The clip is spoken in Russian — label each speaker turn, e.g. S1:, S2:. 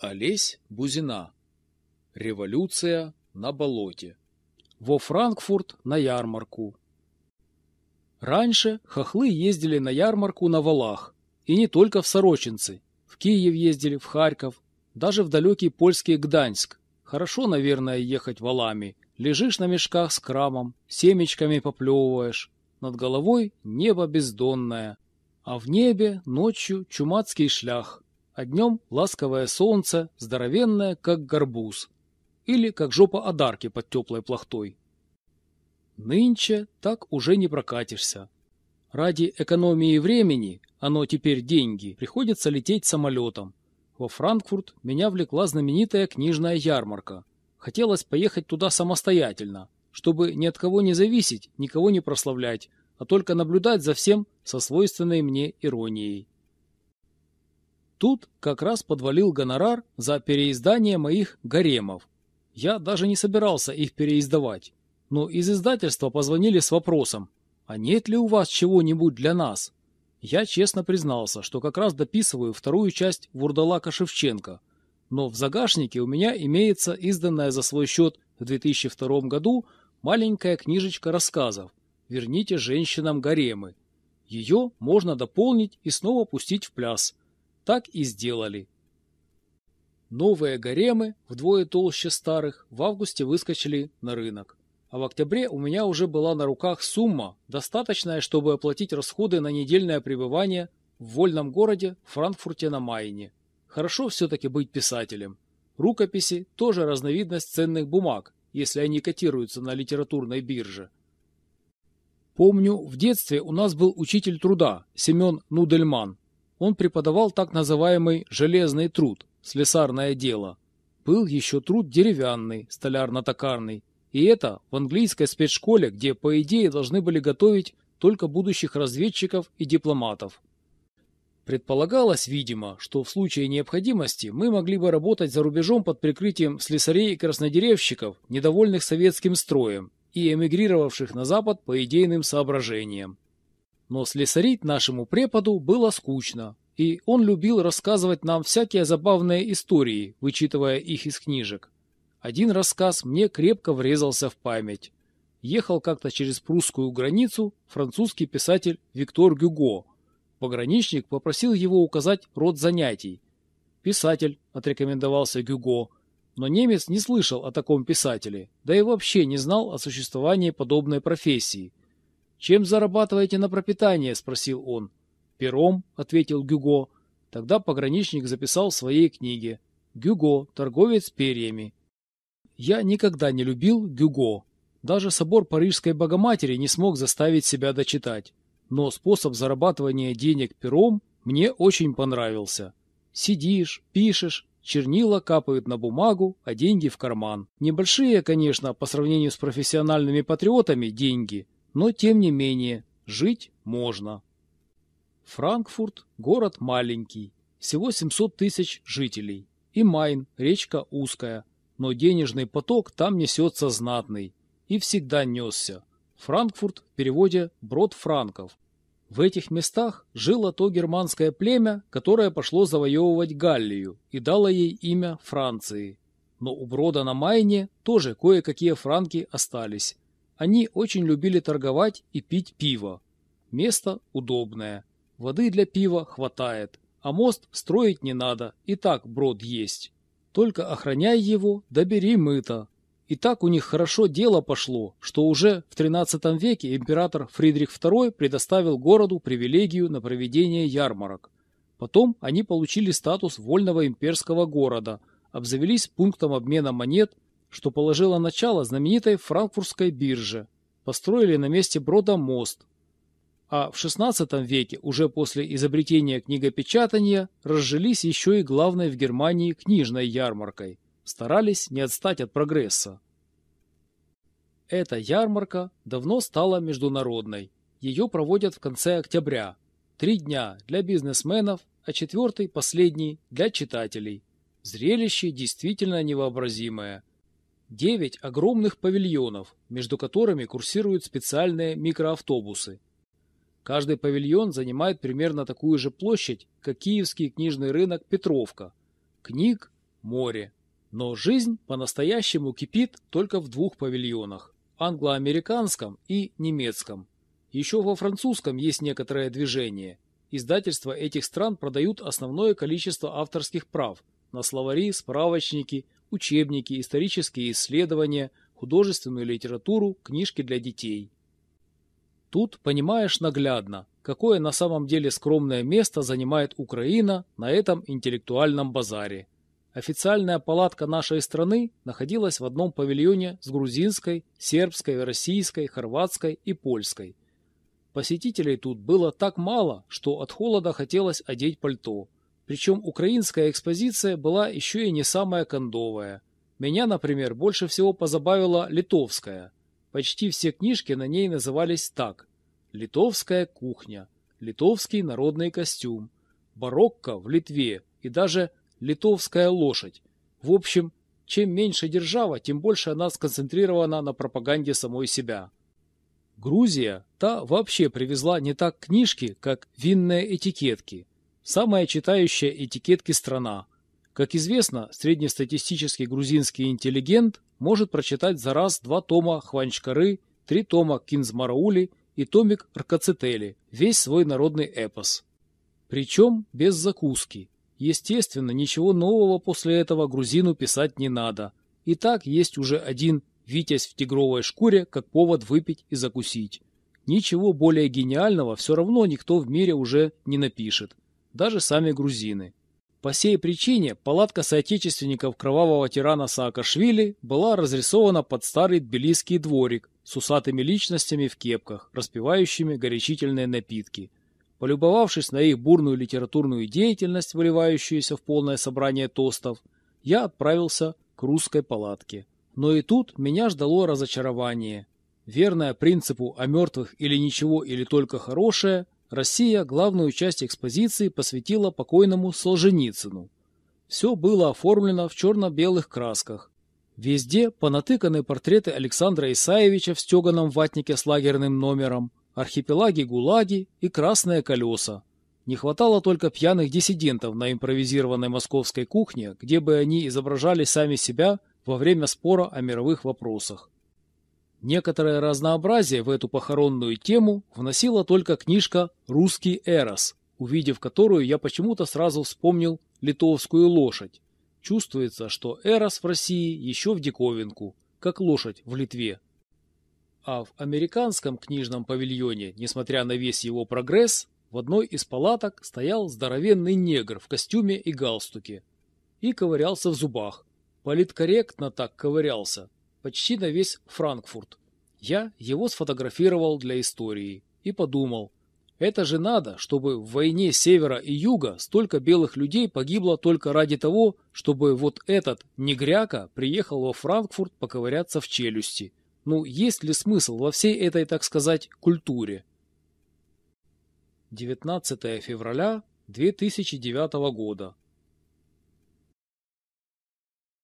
S1: Олесь Бузина. Революция на болоте. Во Франкфурт на ярмарку. Раньше хохлы ездили на ярмарку на валах. И не только в Сорочинцы. В Киев ездили, в Харьков, даже в далекий польский Гданьск. Хорошо, наверное, ехать валами. Лежишь на мешках с крамом, семечками поплевываешь. Над головой небо бездонное. А в небе ночью чумацкий шлях а днем ласковое солнце, здоровенное, как горбуз, или как жопа одарки под теплой плахтой. Нынче так уже не прокатишься. Ради экономии времени, оно теперь деньги, приходится лететь самолетом. Во Франкфурт меня влекла знаменитая книжная ярмарка. Хотелось поехать туда самостоятельно, чтобы ни от кого не зависеть, никого не прославлять, а только наблюдать за всем со свойственной мне иронией. Тут как раз подвалил гонорар за переиздание моих гаремов. Я даже не собирался их переиздавать. Но из издательства позвонили с вопросом, а нет ли у вас чего-нибудь для нас? Я честно признался, что как раз дописываю вторую часть Вурдалака Шевченко. Но в загашнике у меня имеется изданная за свой счет в 2002 году маленькая книжечка рассказов «Верните женщинам гаремы». Ее можно дополнить и снова пустить в пляс – так и сделали. Новые гаремы, вдвое толще старых, в августе выскочили на рынок. А в октябре у меня уже была на руках сумма, достаточная, чтобы оплатить расходы на недельное пребывание в вольном городе Франкфурте на Майне. Хорошо все-таки быть писателем. Рукописи – тоже разновидность ценных бумаг, если они котируются на литературной бирже. Помню, в детстве у нас был учитель труда Семен Нудельман. Он преподавал так называемый «железный труд» – слесарное дело. Был еще труд деревянный, столярно-токарный. И это в английской спецшколе, где, по идее, должны были готовить только будущих разведчиков и дипломатов. Предполагалось, видимо, что в случае необходимости мы могли бы работать за рубежом под прикрытием слесарей и краснодеревщиков, недовольных советским строем и эмигрировавших на Запад по идейным соображениям. Но слесарить нашему преподу было скучно, и он любил рассказывать нам всякие забавные истории, вычитывая их из книжек. Один рассказ мне крепко врезался в память. Ехал как-то через прусскую границу французский писатель Виктор Гюго. Пограничник попросил его указать род занятий. «Писатель», — отрекомендовался Гюго, но немец не слышал о таком писателе, да и вообще не знал о существовании подобной профессии. «Чем зарабатываете на пропитание?» – спросил он. «Пером», – ответил Гюго. Тогда пограничник записал в своей книге. «Гюго, торговец перьями». Я никогда не любил Гюго. Даже собор Парижской Богоматери не смог заставить себя дочитать. Но способ зарабатывания денег пером мне очень понравился. Сидишь, пишешь, чернила капают на бумагу, а деньги в карман. Небольшие, конечно, по сравнению с профессиональными патриотами деньги – но тем не менее жить можно. Франкфурт – город маленький, всего 700 тысяч жителей. И Майн – речка узкая, но денежный поток там несется знатный. И всегда несся. Франкфурт в переводе «брод франков». В этих местах жило то германское племя, которое пошло завоевывать Галлию и дало ей имя Франции. Но у брода на Майне тоже кое-какие франки остались, они очень любили торговать и пить пиво. Место удобное. Воды для пива хватает, а мост строить не надо, и так брод есть. Только охраняй его, да бери мыто. И так у них хорошо дело пошло, что уже в XIII веке император Фридрих II предоставил городу привилегию на проведение ярмарок. Потом они получили статус вольного имперского города, обзавелись пунктом обмена монет что положило начало знаменитой франкфуртской бирже. Построили на месте брода мост. А в XVI веке, уже после изобретения книгопечатания, разжились еще и главной в Германии книжной ярмаркой. Старались не отстать от прогресса. Эта ярмарка давно стала международной. Ее проводят в конце октября. Три дня для бизнесменов, а четвертый, последний, для читателей. Зрелище действительно невообразимое – Девять огромных павильонов, между которыми курсируют специальные микроавтобусы. Каждый павильон занимает примерно такую же площадь, как киевский книжный рынок Петровка. Книг море. Но жизнь по-настоящему кипит только в двух павильонах – англо-американском и немецком. Еще во французском есть некоторое движение. Издательства этих стран продают основное количество авторских прав на словари, справочники, учебники, исторические исследования, художественную литературу, книжки для детей. Тут понимаешь наглядно, какое на самом деле скромное место занимает Украина на этом интеллектуальном базаре. Официальная палатка нашей страны находилась в одном павильоне с грузинской, сербской, российской, хорватской и польской. Посетителей тут было так мало, что от холода хотелось одеть пальто. Причем украинская экспозиция была еще и не самая кондовая. Меня, например, больше всего позабавила литовская. Почти все книжки на ней назывались так. Литовская кухня, литовский народный костюм, барокко в Литве и даже литовская лошадь. В общем, чем меньше держава, тем больше она сконцентрирована на пропаганде самой себя. Грузия, та вообще привезла не так книжки, как винные этикетки. Самая читающая этикетки страна. Как известно, среднестатистический грузинский интеллигент может прочитать за раз два тома Хванчкары, три тома Кинзмараули и томик Ркацетели, весь свой народный эпос. Причем без закуски. Естественно, ничего нового после этого грузину писать не надо. И так есть уже один Витязь в тигровой шкуре как повод выпить и закусить. Ничего более гениального все равно никто в мире уже не напишет, даже сами грузины. По сей причине палатка соотечественников кровавого тирана Саакашвили была разрисована под старый тбилисский дворик с усатыми личностями в кепках, распивающими горячительные напитки. Полюбовавшись на их бурную литературную деятельность, выливающуюся в полное собрание тостов, я отправился к русской палатке. Но и тут меня ждало разочарование. Верная принципу о мертвых или ничего, или только хорошее, Россия главную часть экспозиции посвятила покойному Солженицыну. Все было оформлено в черно-белых красках. Везде понатыканы портреты Александра Исаевича в стеганом ватнике с лагерным номером, архипелаги-гулаги и красные колеса. Не хватало только пьяных диссидентов на импровизированной московской кухне, где бы они изображали сами себя во время спора о мировых вопросах. Некоторое разнообразие в эту похоронную тему вносила только книжка «Русский Эрос», увидев которую я почему-то сразу вспомнил литовскую лошадь. Чувствуется, что Эрос в России еще в диковинку, как лошадь в Литве. А в американском книжном павильоне, несмотря на весь его прогресс, в одной из палаток стоял здоровенный негр в костюме и галстуке и ковырялся в зубах, Политкорректно так ковырялся, почти на весь Франкфурт. Я его сфотографировал для истории и подумал, это же надо, чтобы в войне севера и юга столько белых людей погибло только ради того, чтобы вот этот негряка приехал во Франкфурт поковыряться в челюсти. Ну, есть ли смысл во всей этой, так сказать, культуре? 19 февраля 2009 года.